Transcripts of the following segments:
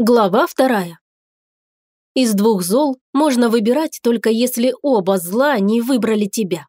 Глава вторая. Из двух зол можно выбирать только если оба зла не выбрали тебя.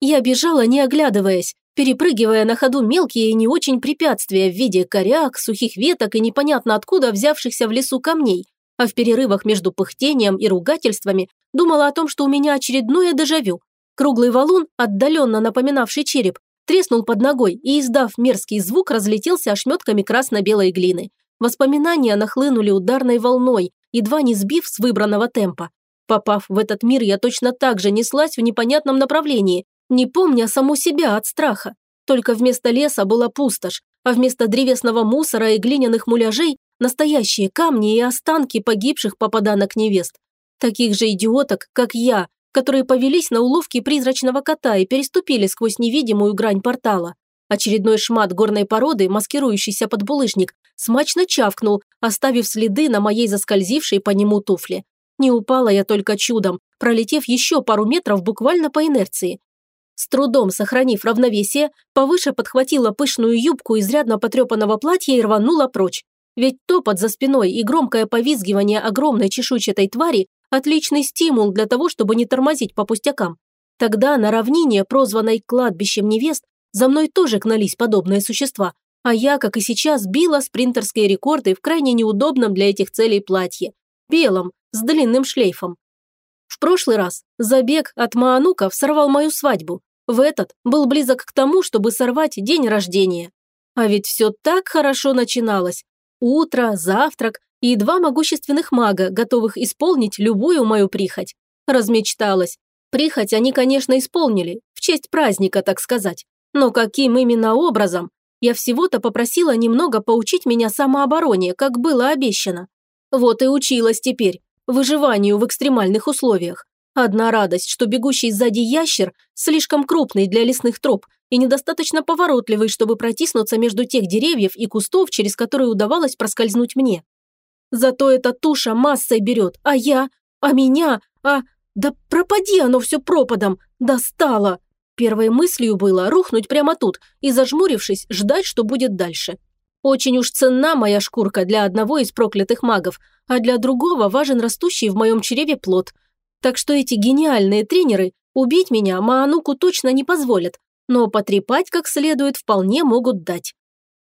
Я бежала, не оглядываясь, перепрыгивая на ходу мелкие и не очень препятствия в виде коряк, сухих веток и непонятно откуда взявшихся в лесу камней, а в перерывах между пыхтением и ругательствами думала о том, что у меня очередное дежавю. Круглый валун, отдаленно напоминавший череп, треснул под ногой и, издав мерзкий звук, разлетелся ошметками красно-белой глины. Воспоминания нахлынули ударной волной, едва не сбив с выбранного темпа. Попав в этот мир, я точно так же неслась в непонятном направлении, не помня саму себя от страха. Только вместо леса была пустошь, а вместо древесного мусора и глиняных муляжей – настоящие камни и останки погибших попаданок невест. Таких же идиоток, как я, которые повелись на уловки призрачного кота и переступили сквозь невидимую грань портала. Очередной шмат горной породы, маскирующийся под булыжник, смачно чавкнул, оставив следы на моей заскользившей по нему туфле. Не упала я только чудом, пролетев еще пару метров буквально по инерции. С трудом сохранив равновесие, повыше подхватила пышную юбку изрядно потрепанного платья и рванула прочь. Ведь топот за спиной и громкое повизгивание огромной чешуйчатой твари – отличный стимул для того, чтобы не тормозить по пустякам. Тогда на равнине, прозванной кладбищем невест, за мной тоже гнались подобные существа, а я, как и сейчас, била спринтерские рекорды в крайне неудобном для этих целей платье. Белом, с длинным шлейфом. В прошлый раз забег от Маануков сорвал мою свадьбу. В этот был близок к тому, чтобы сорвать день рождения. А ведь все так хорошо начиналось. Утро, завтрак и два могущественных мага, готовых исполнить любую мою прихоть. Размечталась. Прихоть они, конечно, исполнили, в честь праздника, так сказать. Но каким именно образом? Я всего-то попросила немного поучить меня самообороне, как было обещано. Вот и училась теперь, выживанию в экстремальных условиях. Одна радость, что бегущий сзади ящер слишком крупный для лесных троп и недостаточно поворотливый, чтобы протиснуться между тех деревьев и кустов, через которые удавалось проскользнуть мне. Зато эта туша массой берет, а я, а меня, а... Да пропади оно все пропадом, достало! Первой мыслью было рухнуть прямо тут и, зажмурившись, ждать, что будет дальше. Очень уж ценна моя шкурка для одного из проклятых магов, а для другого важен растущий в моем чреве плод. Так что эти гениальные тренеры убить меня Маануку точно не позволят, но потрепать как следует вполне могут дать.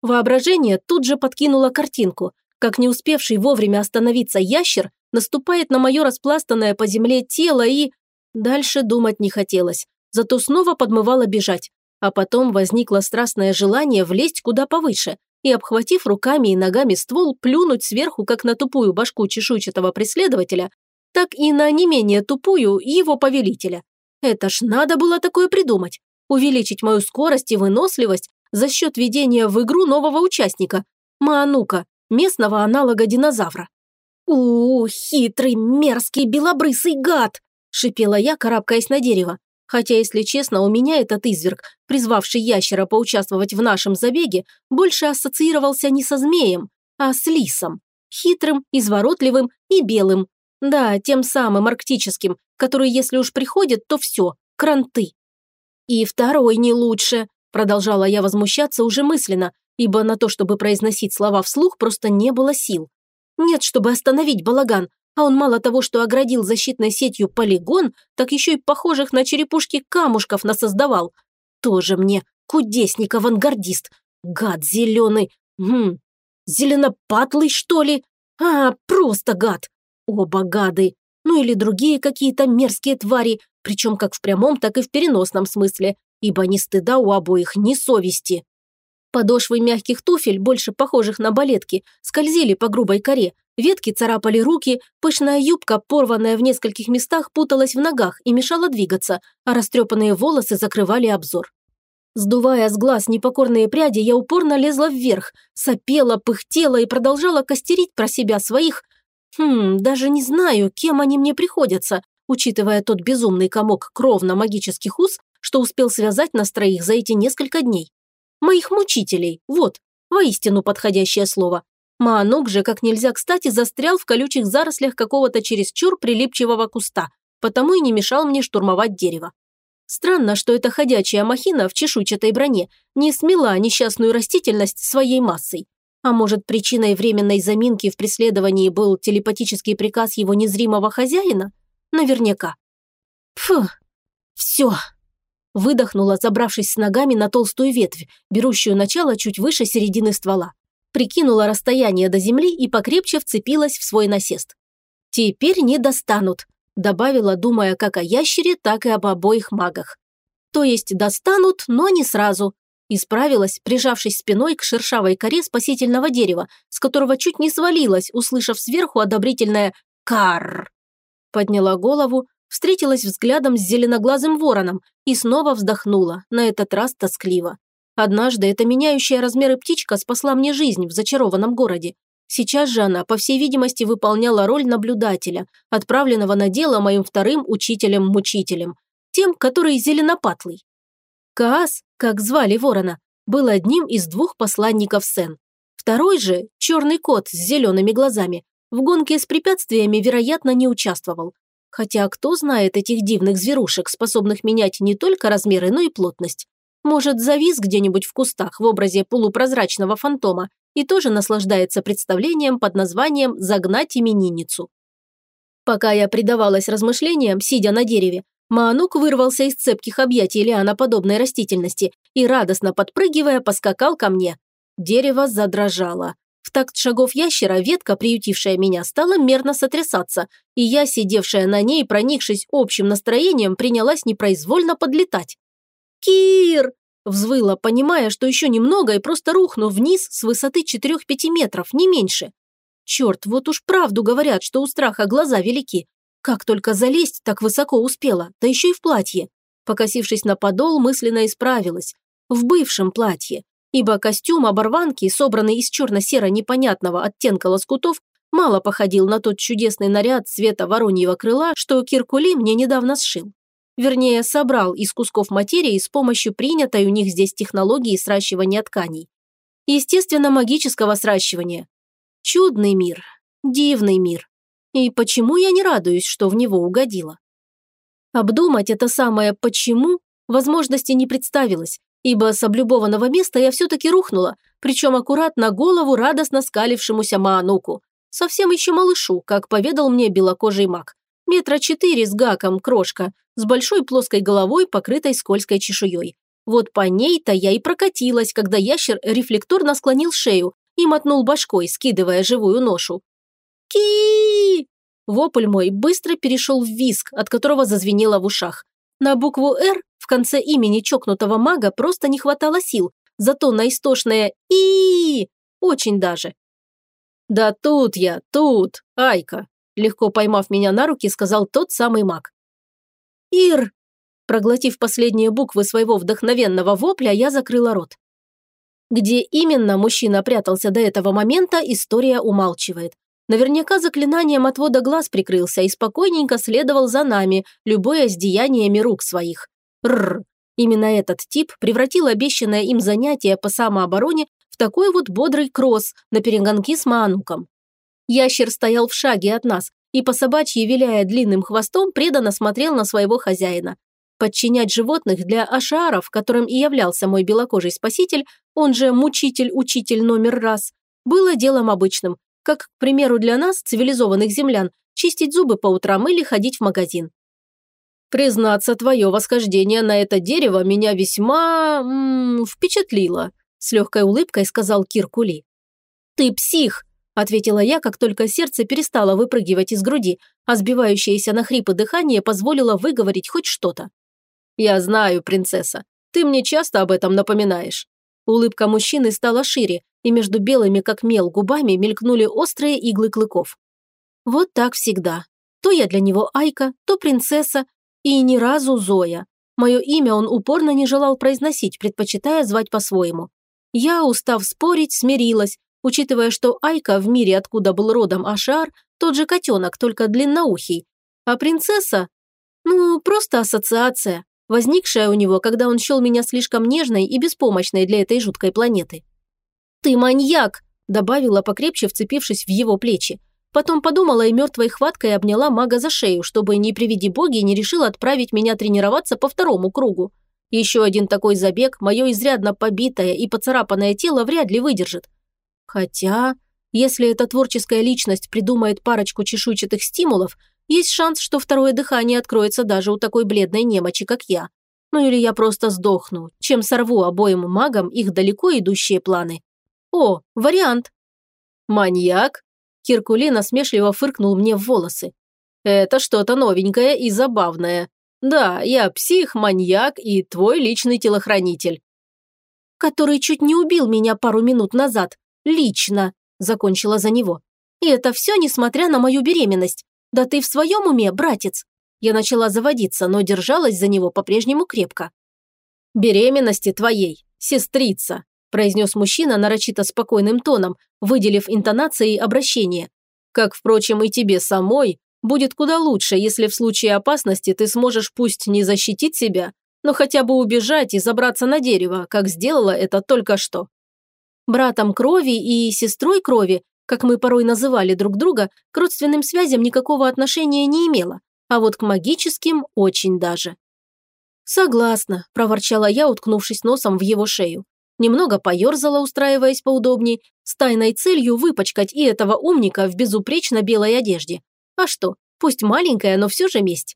Воображение тут же подкинуло картинку, как не успевший вовремя остановиться ящер наступает на мое распластанное по земле тело и... Дальше думать не хотелось зато снова подмывало бежать. А потом возникло страстное желание влезть куда повыше и, обхватив руками и ногами ствол, плюнуть сверху как на тупую башку чешуйчатого преследователя, так и на не менее тупую его повелителя. Это ж надо было такое придумать. Увеличить мою скорость и выносливость за счет введения в игру нового участника – Маанука, местного аналога динозавра. «У, -у хитрый, мерзкий, белобрысый гад!» – шипела я, карабкаясь на дерево. Хотя, если честно, у меня этот изверг, призвавший ящера поучаствовать в нашем забеге, больше ассоциировался не со змеем, а с лисом. Хитрым, изворотливым и белым. Да, тем самым арктическим, который, если уж приходит, то все, кранты. И второй не лучше, продолжала я возмущаться уже мысленно, ибо на то, чтобы произносить слова вслух, просто не было сил. Нет, чтобы остановить балаган, а он мало того, что оградил защитной сетью полигон, так еще и похожих на черепушки камушков насоздавал. Тоже мне кудесник-авангардист. Гад зеленый. Хм, зеленопатлый, что ли? А, просто гад. Оба гады. Ну или другие какие-то мерзкие твари, причем как в прямом, так и в переносном смысле, ибо ни стыда у обоих, ни совести. Подошвы мягких туфель, больше похожих на балетки, скользили по грубой коре, ветки царапали руки, пышная юбка, порванная в нескольких местах, путалась в ногах и мешала двигаться, а растрепанные волосы закрывали обзор. Сдувая с глаз непокорные пряди, я упорно лезла вверх, сопела, пыхтела и продолжала костерить про себя своих... Хм, даже не знаю, кем они мне приходятся, учитывая тот безумный комок кровно-магических уз, что успел связать нас троих за эти несколько дней. Моих мучителей, вот, воистину подходящее слово. Маанук же как нельзя кстати застрял в колючих зарослях какого-то чересчур прилипчивого куста, потому и не мешал мне штурмовать дерево. Странно, что эта ходячая махина в чешуйчатой броне не смела несчастную растительность своей массой. А может, причиной временной заминки в преследовании был телепатический приказ его незримого хозяина? Наверняка. Фу, все. Выдохнула, забравшись с ногами на толстую ветвь, берущую начало чуть выше середины ствола. Прикинула расстояние до земли и покрепче вцепилась в свой насест. «Теперь не достанут», – добавила, думая как о ящере, так и об обоих магах. «То есть достанут, но не сразу», – исправилась, прижавшись спиной к шершавой коре спасительного дерева, с которого чуть не свалилась, услышав сверху одобрительное «карр». Подняла голову, встретилась взглядом с зеленоглазым вороном и снова вздохнула, на этот раз тоскливо. Однажды эта меняющая размеры птичка спасла мне жизнь в зачарованном городе. Сейчас же она, по всей видимости, выполняла роль наблюдателя, отправленного на дело моим вторым учителем-мучителем, тем, который зеленопатлый. Каас, как звали ворона, был одним из двух посланников Сен. Второй же, черный кот с зелеными глазами, в гонке с препятствиями, вероятно, не участвовал. Хотя кто знает этих дивных зверушек, способных менять не только размеры, но и плотность. Может, завис где-нибудь в кустах в образе полупрозрачного фантома и тоже наслаждается представлением под названием «загнать именинницу». Пока я предавалась размышлениям, сидя на дереве, Маанук вырвался из цепких объятий лианоподобной растительности и, радостно подпрыгивая, поскакал ко мне. Дерево задрожало. В такт шагов ящера ветка, приютившая меня, стала мерно сотрясаться, и я, сидевшая на ней, проникшись общим настроением, принялась непроизвольно подлетать. «Кир!» – взвыла, понимая, что еще немного и просто рухну вниз с высоты 4-5 метров, не меньше. Черт, вот уж правду говорят, что у страха глаза велики. Как только залезть так высоко успела, да еще и в платье. Покосившись на подол, мысленно исправилась. В бывшем платье ибо костюм оборванки, собранный из черно-серо непонятного оттенка лоскутов, мало походил на тот чудесный наряд цвета вороньего крыла, что Киркули мне недавно сшил. Вернее, собрал из кусков материи с помощью принятой у них здесь технологии сращивания тканей. Естественно, магического сращивания. Чудный мир, дивный мир. И почему я не радуюсь, что в него угодила? Обдумать это самое «почему» возможности не представилось, ибо с облюбованного места я все-таки рухнула, причем аккурат на голову радостно скалившемуся Маануку. Совсем еще малышу, как поведал мне белокожий маг. Метра четыре с гаком, крошка, с большой плоской головой, покрытой скользкой чешуей. Вот по ней-то я и прокатилась, когда ящер рефлекторно склонил шею и мотнул башкой, скидывая живую ношу. ки Вопль мой быстро перешел в виск, от которого зазвенело в ушах. На букву «Р» в конце имени чокнутого мага просто не хватало сил, зато на истошное и очень даже. «Да тут я, тут, Айка», легко поймав меня на руки, сказал тот самый маг. «Ир!» Проглотив последние буквы своего вдохновенного вопля, я закрыла рот. Где именно мужчина прятался до этого момента, история умалчивает. Наверняка заклинанием отвода глаз прикрылся и спокойненько следовал за нами, любое с деяниями рук своих. Рр. Именно этот тип превратил обещанное им занятие по самообороне в такой вот бодрый кросс на перегонки с Маануком. Ящер стоял в шаге от нас и по собачьи, виляя длинным хвостом, преданно смотрел на своего хозяина. Подчинять животных для ашаров, которым и являлся мой белокожий спаситель, он же мучитель-учитель номер раз, было делом обычным, как, к примеру, для нас, цивилизованных землян, чистить зубы по утрам или ходить в магазин. «Признаться, твое восхождение на это дерево меня весьма... М -м, впечатлило», – с легкой улыбкой сказал Киркули. «Ты псих!» – ответила я, как только сердце перестало выпрыгивать из груди, а сбивающееся на хрипы дыхание позволило выговорить хоть что-то. «Я знаю, принцесса. Ты мне часто об этом напоминаешь». Улыбка мужчины стала шире, и между белыми как мел губами мелькнули острые иглы клыков. Вот так всегда. То я для него Айка, то принцесса, и ни разу Зоя. Мое имя он упорно не желал произносить, предпочитая звать по-своему. Я, устав спорить, смирилась, учитывая, что Айка в мире, откуда был родом Ашар, тот же котенок, только длинноухий. А принцесса? Ну, просто ассоциация, возникшая у него, когда он счел меня слишком нежной и беспомощной для этой жуткой планеты. «Ты маньяк!» – добавила, покрепче вцепившись в его плечи. Потом подумала и мертвой хваткой обняла мага за шею, чтобы, не приведи боги, не решила отправить меня тренироваться по второму кругу. Еще один такой забег мое изрядно побитое и поцарапанное тело вряд ли выдержит. Хотя, если эта творческая личность придумает парочку чешуйчатых стимулов, есть шанс, что второе дыхание откроется даже у такой бледной немочи, как я. Ну или я просто сдохну, чем сорву обоим магам их далеко идущие планы. О, вариант. Маньяк? Киркули насмешливо фыркнул мне в волосы. Это что-то новенькое и забавное. Да, я псих, маньяк и твой личный телохранитель. Который чуть не убил меня пару минут назад. Лично, закончила за него. И это все несмотря на мою беременность. Да ты в своем уме, братец? Я начала заводиться, но держалась за него по-прежнему крепко. «Беременности твоей, сестрица», произнес мужчина нарочито спокойным тоном, выделив интонацией обращение. «Как, впрочем, и тебе самой, будет куда лучше, если в случае опасности ты сможешь пусть не защитить себя, но хотя бы убежать и забраться на дерево, как сделала это только что. Братом крови и сестрой крови, как мы порой называли друг друга, к родственным связям никакого отношения не имела, а вот к магическим очень даже. «Согласна», – проворчала я, уткнувшись носом в его шею. Немного поерзала, устраиваясь поудобней, с тайной целью выпачкать и этого умника в безупречно белой одежде. А что, пусть маленькая, но все же месть.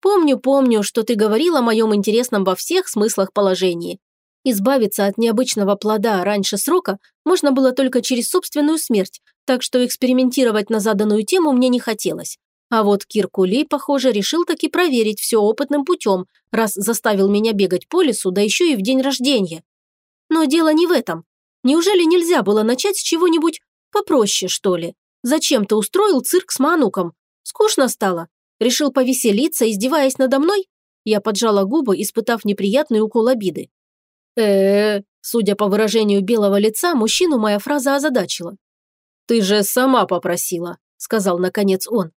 Помню, помню, что ты говорил о моем интересном во всех смыслах положении. Избавиться от необычного плода раньше срока можно было только через собственную смерть, так что экспериментировать на заданную тему мне не хотелось. А вот Киркули, похоже, решил таки проверить все опытным путем, раз заставил меня бегать по лесу, да еще и в день рождения. Но дело не в этом. Неужели нельзя было начать с чего-нибудь попроще, что ли? Зачем ты устроил цирк с Мануком? Скучно стало? Решил повеселиться, издеваясь надо мной? Я поджала губы, испытав неприятный укол обиды. э судя по выражению белого лица, мужчину моя фраза озадачила. «Ты же сама попросила», – сказал наконец он.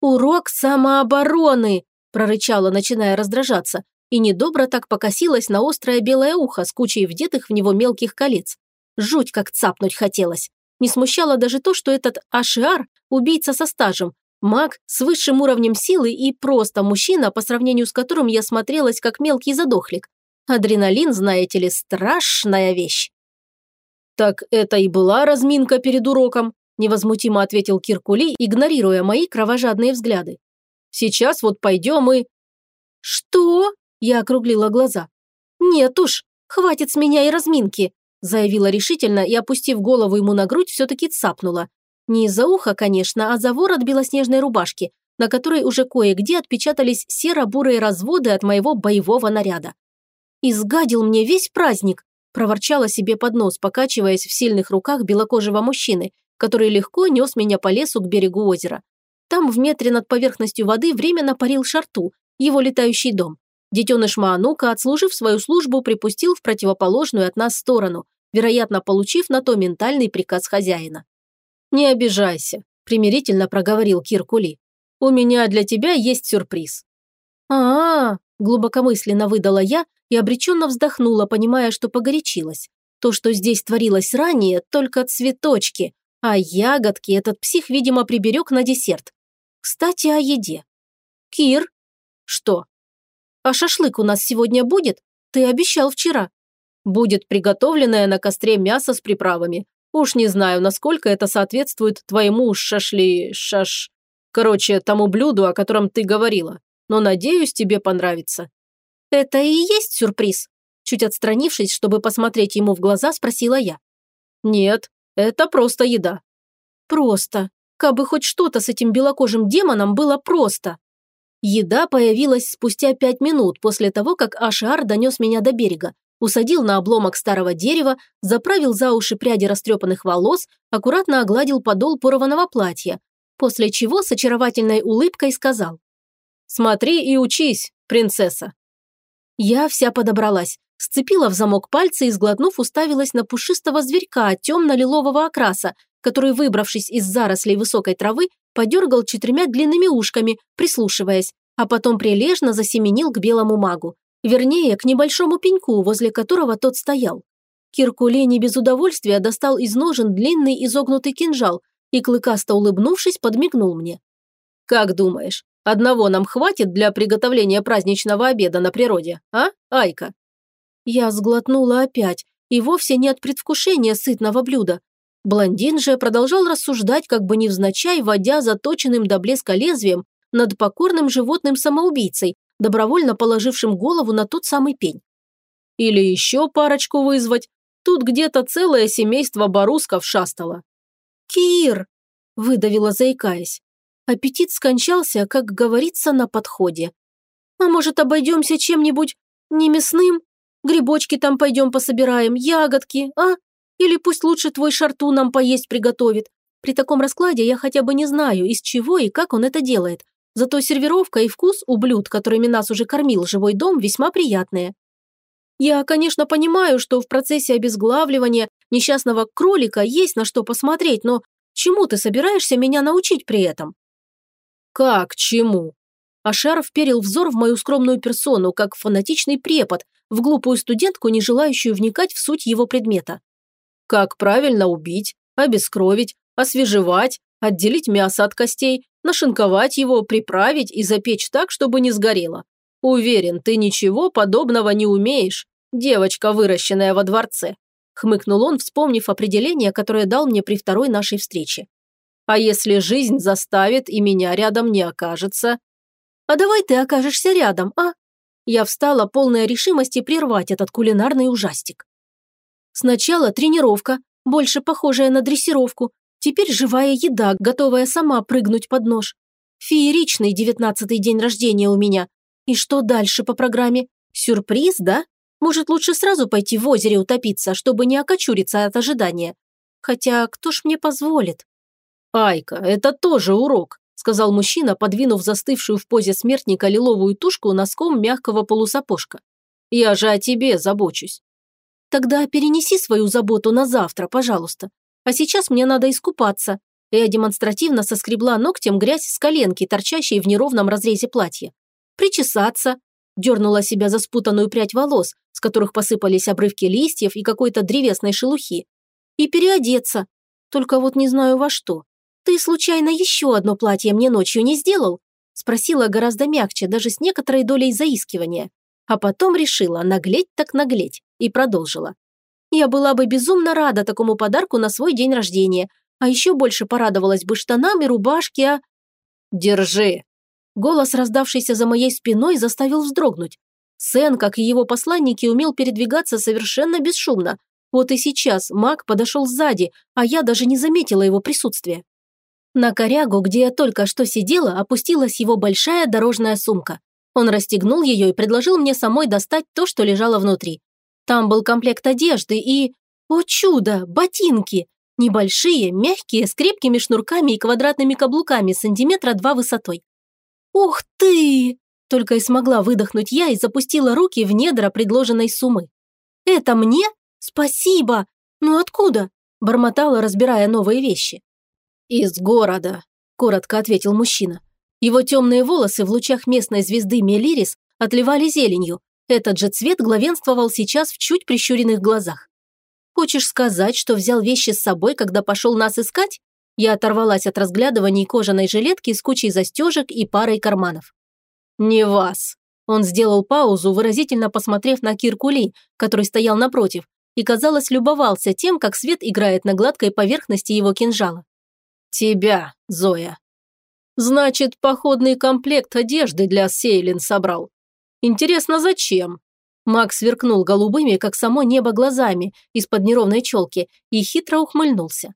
«Урок самообороны!» – прорычала, начиная раздражаться, и недобро так покосилась на острое белое ухо с кучей вдетых в него мелких колец. Жуть как цапнуть хотелось. Не смущало даже то, что этот Ашиар – убийца со стажем, маг с высшим уровнем силы и просто мужчина, по сравнению с которым я смотрелась как мелкий задохлик. Адреналин, знаете ли, страшная вещь. «Так это и была разминка перед уроком», – невозмутимо ответил Киркули, игнорируя мои кровожадные взгляды. «Сейчас вот пойдем и...» «Что?» – я округлила глаза. «Нет уж, хватит с меня и разминки заявила решительно и, опустив голову ему на грудь, все-таки цапнула. Не из-за уха, конечно, а за ворот белоснежной рубашки, на которой уже кое-где отпечатались серо-бурые разводы от моего боевого наряда. «Изгадил мне весь праздник», – проворчала себе под нос, покачиваясь в сильных руках белокожего мужчины, который легко нес меня по лесу к берегу озера. Там в метре над поверхностью воды временно парил Шарту, его летающий дом. Детеныш Маанука, отслужив свою службу, припустил в противоположную от нас сторону, вероятно, получив на то ментальный приказ хозяина. «Не обижайся», – примирительно проговорил Киркули. «У меня для тебя есть сюрприз». «А-а-а», – глубокомысленно выдала я и обреченно вздохнула, понимая, что погорячилась. То, что здесь творилось ранее, только цветочки, а ягодки этот псих, видимо, приберег на десерт. Кстати, о еде. «Кир?» «Что?» «А шашлык у нас сегодня будет? Ты обещал вчера». «Будет приготовленное на костре мясо с приправами. Уж не знаю, насколько это соответствует твоему шашли... шаш... Короче, тому блюду, о котором ты говорила. Но надеюсь, тебе понравится». «Это и есть сюрприз?» Чуть отстранившись, чтобы посмотреть ему в глаза, спросила я. «Нет, это просто еда». «Просто. Кабы хоть что-то с этим белокожим демоном было просто». Еда появилась спустя пять минут после того, как Ашар донес меня до берега, усадил на обломок старого дерева, заправил за уши пряди растрепанных волос, аккуратно огладил подол порванного платья, после чего с очаровательной улыбкой сказал «Смотри и учись, принцесса». Я вся подобралась, сцепила в замок пальцы и, сглотнув, уставилась на пушистого зверька темно-лилового окраса, который, выбравшись из зарослей высокой травы, подергал четырьмя длинными ушками, прислушиваясь, а потом прилежно засеменил к белому магу. Вернее, к небольшому пеньку, возле которого тот стоял. Киркуле не без удовольствия достал из ножен длинный изогнутый кинжал и, клыкасто улыбнувшись, подмигнул мне. «Как думаешь, одного нам хватит для приготовления праздничного обеда на природе, а, Айка?» Я сглотнула опять, И вовсе не от предвкушения сытного блюда. Блондин же продолжал рассуждать, как бы невзначай, водя заточенным до блеска лезвием над покорным животным-самоубийцей, добровольно положившим голову на тот самый пень. Или еще парочку вызвать. Тут где-то целое семейство барусков шастало. «Кир!» – выдавила, заикаясь. Аппетит скончался, как говорится, на подходе. «А может, обойдемся чем-нибудь не мясным? Грибочки там пойдем пособираем, ягодки, а? Или пусть лучше твой шарту нам поесть приготовит. При таком раскладе я хотя бы не знаю, из чего и как он это делает. Зато сервировка и вкус у блюд, которыми нас уже кормил живой дом, весьма приятные. Я, конечно, понимаю, что в процессе обезглавливания несчастного кролика есть на что посмотреть, но чему ты собираешься меня научить при этом? Как чему? Ашар вперил взор в мою скромную персону, как фанатичный препод, в глупую студентку, не желающую вникать в суть его предмета. Как правильно убить, обескровить, освежевать, отделить мясо от костей, нашинковать его, приправить и запечь так, чтобы не сгорело. Уверен, ты ничего подобного не умеешь, девочка, выращенная во дворце», хмыкнул он, вспомнив определение, которое дал мне при второй нашей встрече. «А если жизнь заставит и меня рядом не окажется?» «А давай ты окажешься рядом, а?» Я встала, полная решимости прервать этот кулинарный ужастик. Сначала тренировка, больше похожая на дрессировку, Теперь живая еда, готовая сама прыгнуть под нож. Фееричный девятнадцатый день рождения у меня. И что дальше по программе? Сюрприз, да? Может, лучше сразу пойти в озере утопиться, чтобы не окочуриться от ожидания? Хотя кто ж мне позволит? «Айка, это тоже урок», – сказал мужчина, подвинув застывшую в позе смертника лиловую тушку носком мягкого полусапожка. «Я же о тебе забочусь». «Тогда перенеси свою заботу на завтра, пожалуйста. А сейчас мне надо искупаться. Я демонстративно соскребла ногтем грязь с коленки, торчащей в неровном разрезе платья. Причесаться. Дернула себя за спутанную прядь волос, с которых посыпались обрывки листьев и какой-то древесной шелухи. И переодеться. Только вот не знаю во что. Ты случайно еще одно платье мне ночью не сделал? Спросила гораздо мягче, даже с некоторой долей заискивания. А потом решила наглеть так наглеть и продолжила. Я была бы безумно рада такому подарку на свой день рождения, а еще больше порадовалась бы штанам и рубашке, а... «Держи!» Голос, раздавшийся за моей спиной, заставил вздрогнуть. Сен, как и его посланники, умел передвигаться совершенно бесшумно. Вот и сейчас маг подошел сзади, а я даже не заметила его присутствия. На корягу, где я только что сидела, опустилась его большая дорожная сумка. Он расстегнул ее и предложил мне самой достать то, что лежало внутри. Там был комплект одежды и... О чудо! Ботинки! Небольшие, мягкие, с крепкими шнурками и квадратными каблуками сантиметра два высотой. «Ух ты!» – только и смогла выдохнуть я и запустила руки в недра предложенной суммы. «Это мне? Спасибо! Ну откуда?» – бормотала, разбирая новые вещи. «Из города», – коротко ответил мужчина. Его темные волосы в лучах местной звезды Мелирис отливали зеленью, этот же цвет главенствовал сейчас в чуть прищуренных глазах. «Хочешь сказать, что взял вещи с собой, когда пошел нас искать?» Я оторвалась от разглядываний кожаной жилетки с кучей застежек и парой карманов. «Не вас!» Он сделал паузу, выразительно посмотрев на Киркули, который стоял напротив, и, казалось, любовался тем, как свет играет на гладкой поверхности его кинжала. «Тебя, Зоя!» «Значит, походный комплект одежды для Сейлин собрал. Интересно, зачем? Макс сверкнул голубыми, как само небо, глазами из-под неровной челки и хитро ухмыльнулся.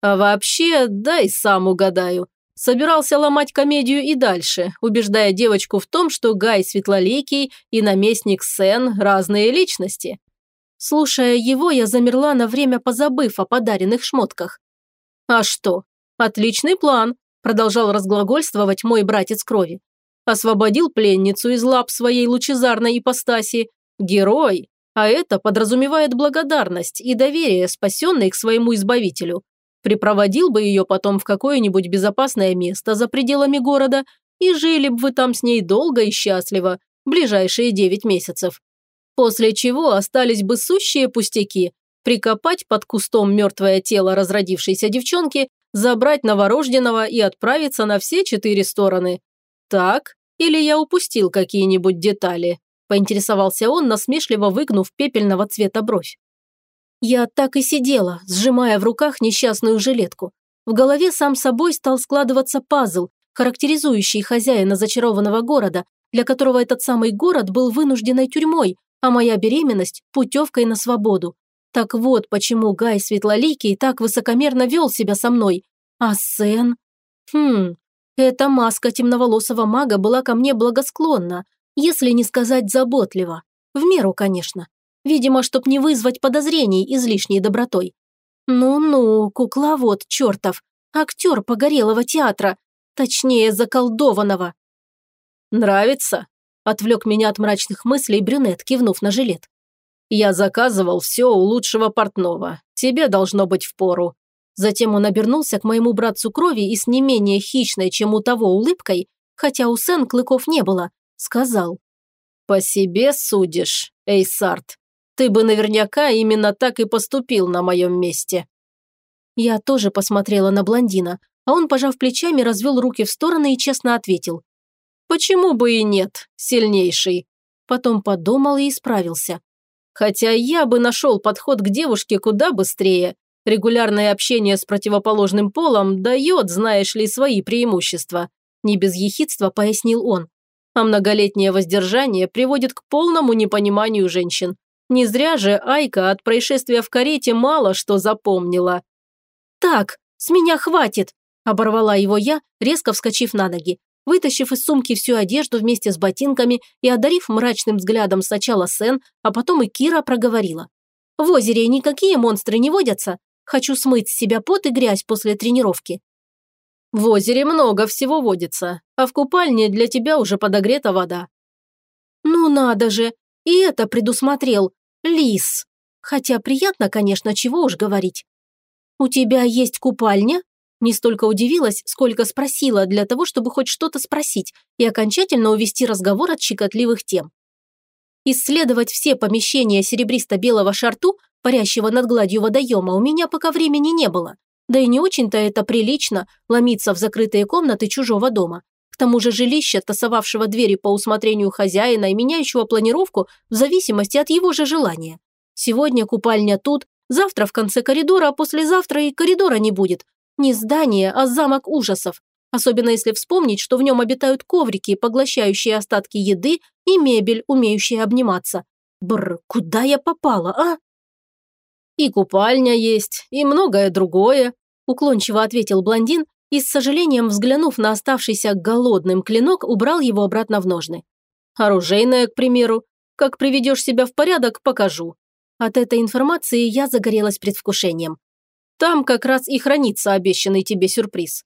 А вообще, дай сам угадаю. Собирался ломать комедию и дальше, убеждая девочку в том, что Гай Светлоликий и наместник Сен – разные личности. Слушая его, я замерла на время, позабыв о подаренных шмотках. «А что? Отличный план», – продолжал разглагольствовать мой братец крови освободил пленницу из лап своей лучезарной ипостаси. Герой! А это подразумевает благодарность и доверие, спасенной к своему избавителю. Припроводил бы ее потом в какое-нибудь безопасное место за пределами города, и жили бы вы там с ней долго и счастливо, ближайшие девять месяцев. После чего остались бы сущие пустяки – прикопать под кустом мертвое тело разродившейся девчонки, забрать новорожденного и отправиться на все четыре стороны так? Или я упустил какие-нибудь детали?» – поинтересовался он, насмешливо выгнув пепельного цвета бровь. Я так и сидела, сжимая в руках несчастную жилетку. В голове сам собой стал складываться пазл, характеризующий хозяина зачарованного города, для которого этот самый город был вынужденной тюрьмой, а моя беременность – путевкой на свободу. Так вот, почему Гай Светлоликий так высокомерно вел себя со мной. А Сен? Хм, эта маска темноволосого мага была ко мне благосклонна, если не сказать заботлива. В меру, конечно. Видимо, чтоб не вызвать подозрений излишней добротой. Ну-ну, кукловод чертов, актер погорелого театра, точнее, заколдованного. «Нравится?» – отвлек меня от мрачных мыслей брюнет, кивнув на жилет. «Я заказывал все у лучшего портного. Тебе должно быть впору». Затем он обернулся к моему братцу крови и с не менее хищной, чем у того улыбкой, хотя у Сен клыков не было, сказал. «По себе судишь, Эйсарт. Ты бы наверняка именно так и поступил на моем месте». Я тоже посмотрела на блондина, а он, пожав плечами, развел руки в стороны и честно ответил. Почему бы и нет, сильнейший? Потом подумал и исправился. Хотя я бы нашел подход к девушке куда быстрее. Регулярное общение с противоположным полом дает, знаешь ли, свои преимущества. Не без ехидства пояснил он. А многолетнее воздержание приводит к полному непониманию женщин. Не зря же Айка от происшествия в карете мало что запомнила. «Так, с меня хватит!» – оборвала его я, резко вскочив на ноги. Вытащив из сумки всю одежду вместе с ботинками и одарив мрачным взглядом сначала Сен, а потом и Кира проговорила. «В озере никакие монстры не водятся. Хочу смыть с себя пот и грязь после тренировки». «В озере много всего водится, а в купальне для тебя уже подогрета вода». «Ну надо же! И это предусмотрел. Лис. Хотя приятно, конечно, чего уж говорить. У тебя есть купальня?» Не столько удивилась, сколько спросила для того, чтобы хоть что-то спросить и окончательно увести разговор от щекотливых тем. Исследовать все помещения серебристо-белого шарту, парящего над гладью водоема, у меня пока времени не было. Да и не очень-то это прилично ломиться в закрытые комнаты чужого дома. К тому же жилище, тасовавшего двери по усмотрению хозяина и меняющего планировку в зависимости от его же желания. Сегодня купальня тут, завтра в конце коридора, а послезавтра и коридора не будет, не здание, а замок ужасов. Особенно если вспомнить, что в нем обитают коврики, поглощающие остатки еды, и мебель, умеющая обниматься. Бррр, куда я попала, а? «И купальня есть, и многое другое», – уклончиво ответил блондин и, с сожалением взглянув на оставшийся голодным клинок, убрал его обратно в ножны. «Оружейная, к примеру. Как приведешь себя в порядок, покажу». От этой информации я загорелась предвкушением. Там как раз и хранится обещанный тебе сюрприз».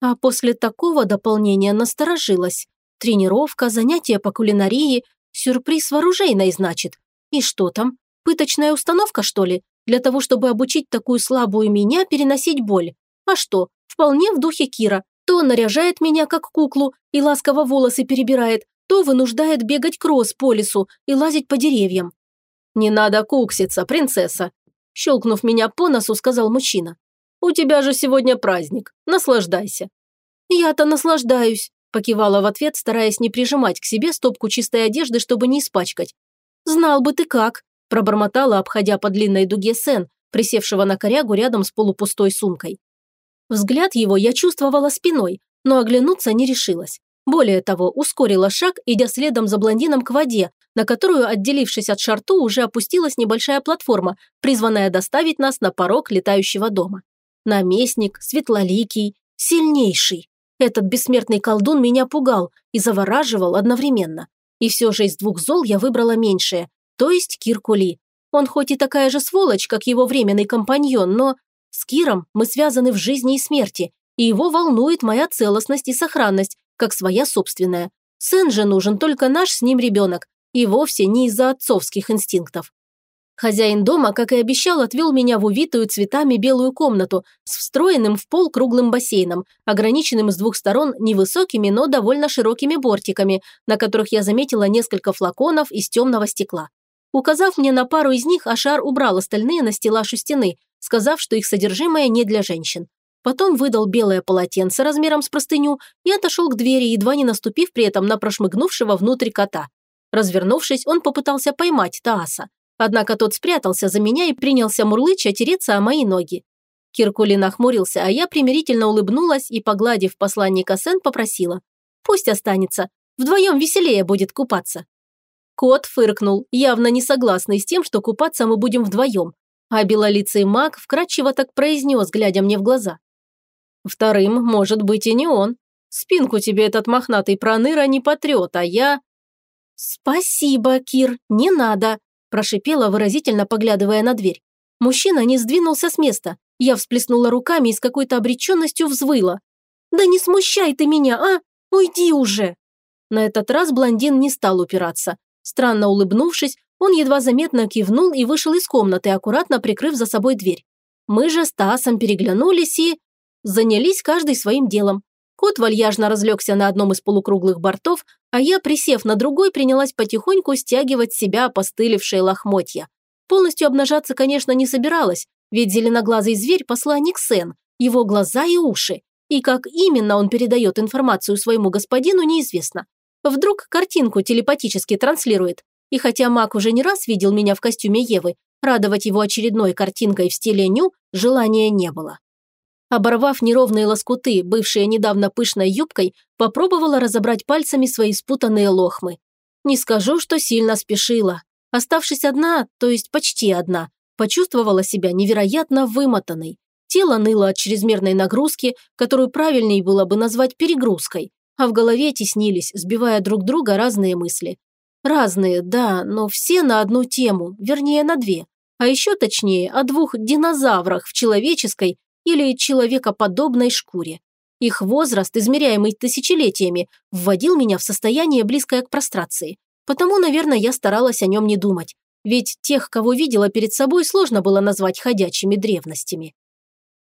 А после такого дополнения насторожилась. Тренировка, занятия по кулинарии, сюрприз вооружейной, значит. И что там? Пыточная установка, что ли? Для того, чтобы обучить такую слабую меня переносить боль. А что, вполне в духе Кира. То наряжает меня как куклу и ласково волосы перебирает, то вынуждает бегать кросс по лесу и лазить по деревьям. «Не надо кукситься, принцесса. Щелкнув меня по носу, сказал мужчина. «У тебя же сегодня праздник. Наслаждайся». «Я-то наслаждаюсь», – покивала в ответ, стараясь не прижимать к себе стопку чистой одежды, чтобы не испачкать. «Знал бы ты как», – пробормотала, обходя по длинной дуге Сен, присевшего на корягу рядом с полупустой сумкой. Взгляд его я чувствовала спиной, но оглянуться не решилась. Более того, ускорила шаг, идя следом за блондином к воде, на которую, отделившись от шарту, уже опустилась небольшая платформа, призванная доставить нас на порог летающего дома. Наместник, светлоликий, сильнейший. Этот бессмертный колдун меня пугал и завораживал одновременно. И все же из двух зол я выбрала меньшее, то есть Киркули. Он хоть и такая же сволочь, как его временный компаньон, но с Киром мы связаны в жизни и смерти, и его волнует моя целостность и сохранность, как своя собственная. Сын же нужен только наш с ним ребенок, и вовсе не из-за отцовских инстинктов. Хозяин дома, как и обещал, отвел меня в увитую цветами белую комнату с встроенным в пол круглым бассейном, ограниченным с двух сторон невысокими, но довольно широкими бортиками, на которых я заметила несколько флаконов из темного стекла. Указав мне на пару из них, Ашар убрал остальные на стеллаж у стены, сказав, что их содержимое не для женщин. Потом выдал белое полотенце размером с простыню и отошел к двери, едва не наступив при этом на прошмыгнувшего внутрь кота. Развернувшись, он попытался поймать Тааса, Однако тот спрятался за меня и принялся мурлыча тереться о мои ноги. Киркули нахмурился, а я примирительно улыбнулась и, погладив посланника Сен, попросила. «Пусть останется. Вдвоем веселее будет купаться». Кот фыркнул, явно не согласный с тем, что купаться мы будем вдвоем, а белолицый маг вкратчиво так произнес, глядя мне в глаза. «Вторым, может быть, и не он. Спинку тебе этот мохнатый проныра не потрет, а я...» «Спасибо, Кир, не надо», – прошипела, выразительно поглядывая на дверь. Мужчина не сдвинулся с места. Я всплеснула руками и с какой-то обреченностью взвыла. «Да не смущай ты меня, а! Уйди уже!» На этот раз блондин не стал упираться. Странно улыбнувшись, он едва заметно кивнул и вышел из комнаты, аккуратно прикрыв за собой дверь. Мы же с Тасом переглянулись и... занялись каждый своим делом. Кот вальяжно разлегся на одном из полукруглых бортов, а я, присев на другой, принялась потихоньку стягивать себя опостылевшие лохмотья. Полностью обнажаться, конечно, не собиралась, ведь зеленоглазый зверь посланник Сен, его глаза и уши. И как именно он передает информацию своему господину, неизвестно. Вдруг картинку телепатически транслирует. И хотя маг уже не раз видел меня в костюме Евы, радовать его очередной картинкой в стиле ню желания не было. Оборвав неровные лоскуты, бывшие недавно пышной юбкой, попробовала разобрать пальцами свои спутанные лохмы. Не скажу, что сильно спешила. Оставшись одна, то есть почти одна, почувствовала себя невероятно вымотанной. Тело ныло от чрезмерной нагрузки, которую правильнее было бы назвать перегрузкой, а в голове теснились, сбивая друг друга разные мысли. Разные, да, но все на одну тему, вернее на две. А еще точнее, о двух динозаврах в человеческой или человекоподобной шкуре. Их возраст, измеряемый тысячелетиями, вводил меня в состояние, близкое к прострации. Потому, наверное, я старалась о нем не думать. Ведь тех, кого видела перед собой, сложно было назвать ходячими древностями.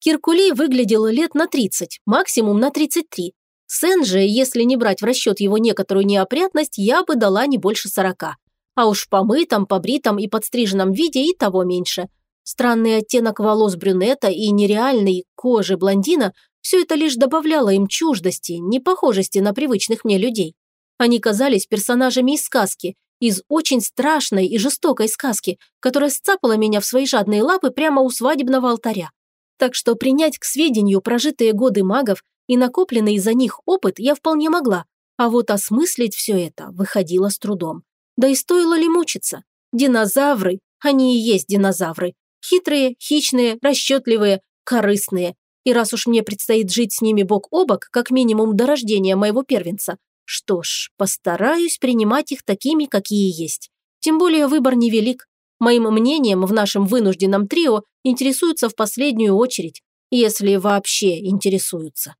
Киркулей выглядел лет на 30, максимум на 33. Сен же, если не брать в расчет его некоторую неопрятность, я бы дала не больше 40. А уж помытом, побритом и подстриженном виде и того меньше. Странный оттенок волос брюнета и нереальной кожи блондина – все это лишь добавляло им чуждости, непохожести на привычных мне людей. Они казались персонажами из сказки, из очень страшной и жестокой сказки, которая сцапала меня в свои жадные лапы прямо у свадебного алтаря. Так что принять к сведению прожитые годы магов и накопленный из-за них опыт я вполне могла, а вот осмыслить все это выходило с трудом. Да и стоило ли мучиться? Динозавры, они и есть динозавры. Хитрые, хищные, расчетливые, корыстные. И раз уж мне предстоит жить с ними бок о бок, как минимум до рождения моего первенца, что ж, постараюсь принимать их такими, какие есть. Тем более выбор невелик. Моим мнением в нашем вынужденном трио интересуются в последнюю очередь, если вообще интересуются.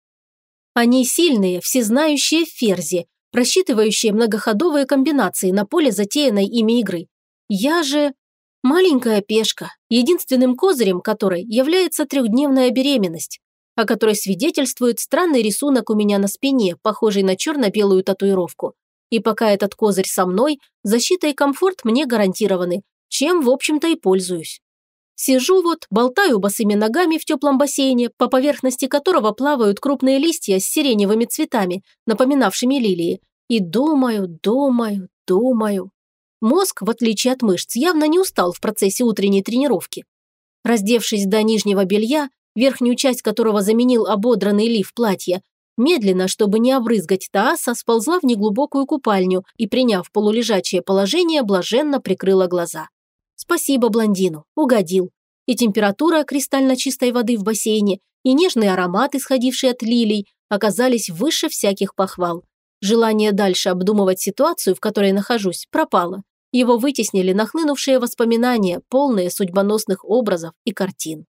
Они сильные, всезнающие ферзи, просчитывающие многоходовые комбинации на поле затеянной ими игры. Я же маленькая пешка, единственным козырем которой является трехдневная беременность о которой свидетельствует странный рисунок у меня на спине, похожий на черно-белую татуировку. И пока этот козырь со мной, защита и комфорт мне гарантированы, чем, в общем-то, и пользуюсь. Сижу вот, болтаю босыми ногами в теплом бассейне, по поверхности которого плавают крупные листья с сиреневыми цветами, напоминавшими лилии, и думаю, думаю, думаю. Мозг, в отличие от мышц, явно не устал в процессе утренней тренировки. Раздевшись до нижнего белья, верхнюю часть которого заменил ободранный лиф платья, медленно, чтобы не обрызгать Тааса, сползла в неглубокую купальню и, приняв полулежачее положение, блаженно прикрыла глаза. Спасибо блондину, угодил. И температура кристально чистой воды в бассейне, и нежный аромат, исходивший от лилий, оказались выше всяких похвал. Желание дальше обдумывать ситуацию, в которой нахожусь, пропало. Его вытеснили нахлынувшие воспоминания, полные судьбоносных образов и картин.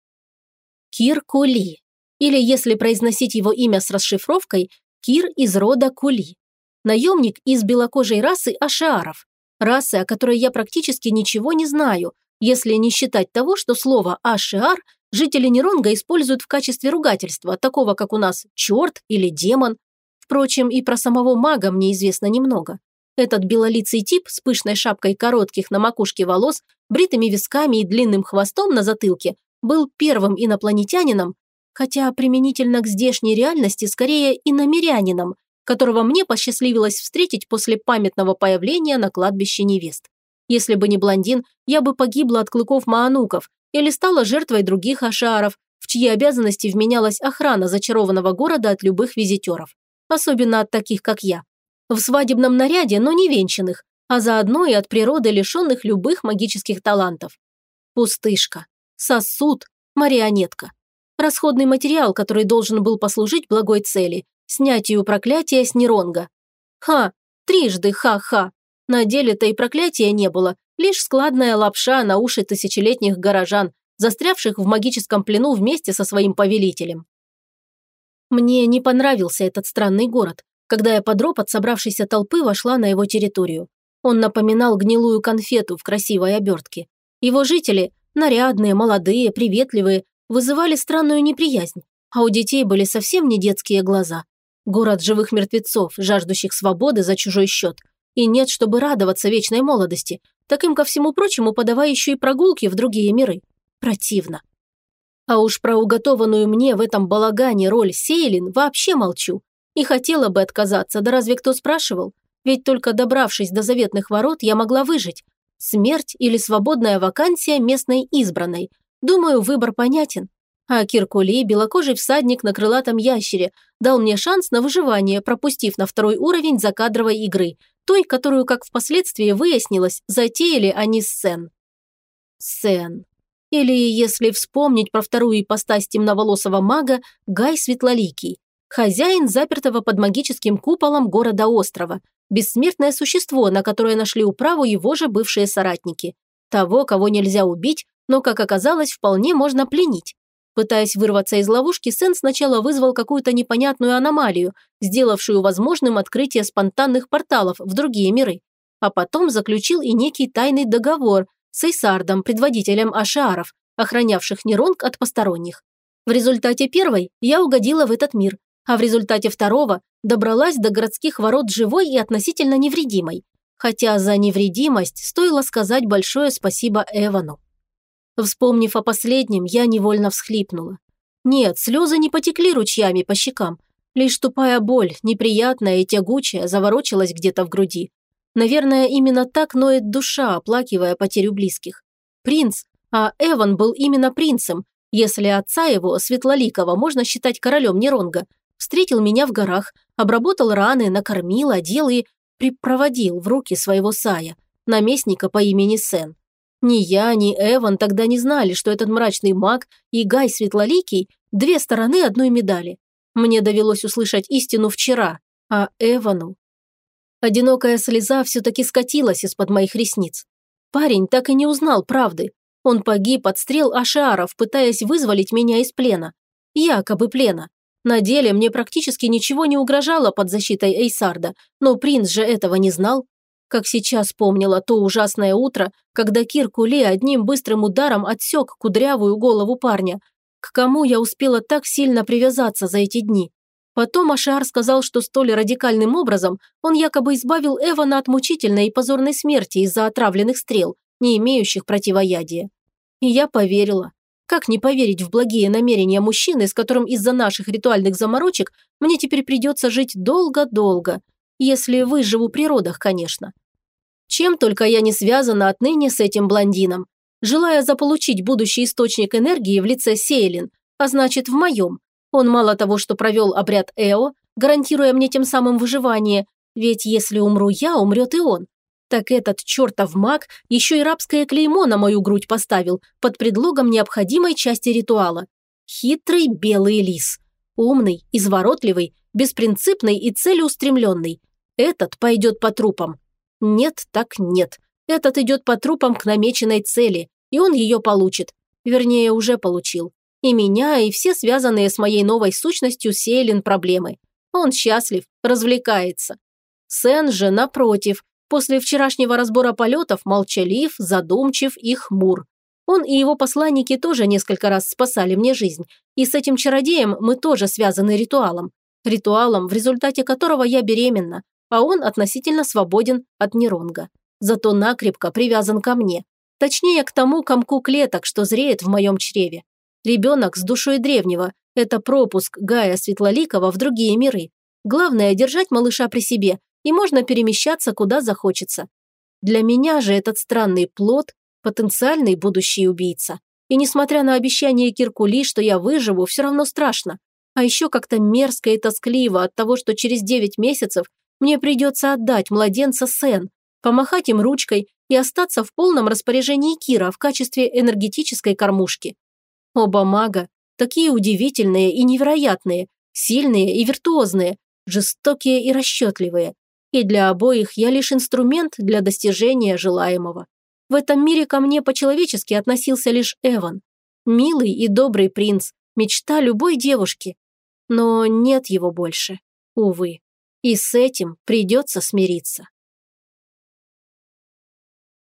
Кир Кули. Или, если произносить его имя с расшифровкой, Кир из рода Кули. Наемник из белокожей расы ашиаров. Расы, о которой я практически ничего не знаю, если не считать того, что слово «ашиар» жители Неронга используют в качестве ругательства, такого как у нас «черт» или «демон». Впрочем, и про самого мага мне известно немного. Этот белолицый тип с пышной шапкой коротких на макушке волос, бритыми висками и длинным хвостом на затылке был первым инопланетянином, хотя применительно к здешней реальности скорее иномерянином, которого мне посчастливилось встретить после памятного появления на кладбище невест. Если бы не блондин, я бы погибла от клыков маануков или стала жертвой других ашаров, в чьи обязанности вменялась охрана зачарованного города от любых визитеров. Особенно от таких, как я. В свадебном наряде, но не венчанных, а заодно и от природы лишенных любых магических талантов. Пустышка, сосуд, марионетка. Расходный материал, который должен был послужить благой цели – снятию проклятия с Неронга. Ха, трижды ха-ха. На деле-то и проклятия не было, лишь складная лапша на уши тысячелетних горожан, застрявших в магическом плену вместе со своим повелителем. Мне не понравился этот странный город, когда я под ропот собравшейся толпы вошла на его территорию. Он напоминал гнилую конфету в красивой обертке. Его жители, нарядные, молодые, приветливые, вызывали странную неприязнь, а у детей были совсем не детские глаза. Город живых мертвецов, жаждущих свободы за чужой счет. И нет, чтобы радоваться вечной молодости, так им ко всему прочему подавая еще и прогулки в другие миры. Противно. А уж про уготованную мне в этом балагане роль Сейлин вообще молчу. И хотела бы отказаться, да разве кто спрашивал? Ведь только добравшись до заветных ворот, я могла выжить. Смерть или свободная вакансия местной избранной. Думаю, выбор понятен. А Киркули, белокожий всадник на крылатом ящере, дал мне шанс на выживание, пропустив на второй уровень закадровой игры, той, которую, как впоследствии выяснилось, затеяли они с Сен. Сен. Или, если вспомнить про вторую ипостась темноволосого мага, Гай Светлоликий. Хозяин запертого под магическим куполом города-острова. Бессмертное существо, на которое нашли управу его же бывшие соратники. Того, кого нельзя убить, но, как оказалось, вполне можно пленить. Пытаясь вырваться из ловушки, Сен сначала вызвал какую-то непонятную аномалию, сделавшую возможным открытие спонтанных порталов в другие миры. А потом заключил и некий тайный договор с Эйсардом, предводителем ашиаров, охранявших Неронг от посторонних. В результате первой я угодила в этот мир, а в результате второго добралась до городских ворот живой и относительно невредимой. Хотя за невредимость стоило сказать большое спасибо Эвану. Вспомнив о последнем, я невольно всхлипнула. Нет, слезы не потекли ручьями по щекам. Лишь тупая боль, неприятная и тягучая, заворочилась где-то в груди. Наверное, именно так ноет душа, оплакивая потерю близких. Принц, а Эван был именно принцем, если отца его, Светлоликова, можно считать королем Неронга, встретил меня в горах, обработал раны, накормил, одел и припроводил в руки своего Сая, наместника по имени Сен. Ни я, ни Эван тогда не знали, что этот мрачный маг и Гай Светлоликий – две стороны одной медали. Мне довелось услышать истину вчера, а Эвану Одинокая слеза все-таки скатилась из-под моих ресниц. Парень так и не узнал правды. Он погиб от стрел ашаров, пытаясь вызволить меня из плена. Якобы плена. На деле мне практически ничего не угрожало под защитой Эйсарда, но принц же этого не знал. Как сейчас помнила то ужасное утро, когда Кир Куле одним быстрым ударом отсек кудрявую голову парня. К кому я успела так сильно привязаться за эти дни? Потом Ашар сказал, что столь радикальным образом он якобы избавил Эвана от мучительной и позорной смерти из-за отравленных стрел, не имеющих противоядия. И я поверила. Как не поверить в благие намерения мужчины, с которым из-за наших ритуальных заморочек мне теперь придется жить долго-долго, если выживу при родах, конечно. Чем только я не связана отныне с этим блондином. Желая заполучить будущий источник энергии в лице Сейлин, а значит в моем, он мало того, что провел обряд Эо, гарантируя мне тем самым выживание, ведь если умру я, умрет и он. Так этот чертов маг еще и рабское клеймо на мою грудь поставил под предлогом необходимой части ритуала. Хитрый белый лис. Умный, изворотливый, беспринципный и целеустремленный. Этот пойдет по трупам. Нет, так нет. Этот идет по трупам к намеченной цели, и он ее получит. Вернее, уже получил. И меня, и все связанные с моей новой сущностью Сейлин проблемы. Он счастлив, развлекается. Сен же, напротив, после вчерашнего разбора полетов молчалив, задумчив и хмур. Он и его посланники тоже несколько раз спасали мне жизнь, и с этим чародеем мы тоже связаны ритуалом. Ритуалом, в результате которого я беременна, а он относительно свободен от Неронга. Зато накрепко привязан ко мне. Точнее, к тому комку клеток, что зреет в моем чреве. Ребенок с душой древнего – это пропуск Гая Светлоликова в другие миры. Главное – держать малыша при себе, и можно перемещаться куда захочется. Для меня же этот странный плод – потенциальный будущий убийца. И несмотря на обещание Киркули, что я выживу, все равно страшно. А еще как-то мерзко и тоскливо от того, что через 9 месяцев мне придется отдать младенца Сен, помахать им ручкой и остаться в полном распоряжении Кира в качестве энергетической кормушки. Оба мага такие удивительные и невероятные, сильные и виртуозные, жестокие и расчетливые. И для обоих я лишь инструмент для достижения желаемого. В этом мире ко мне по-человечески относился лишь Эван. Милый и добрый принц, мечта любой девушки. Но нет его больше, увы. И с этим придется смириться.